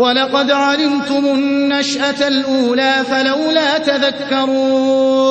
وَلَقَدْ عَلِمْتُمُ النَّشْأَةَ الْأُولَىٰ فَلَوْلَا تَذَكَّرُونَ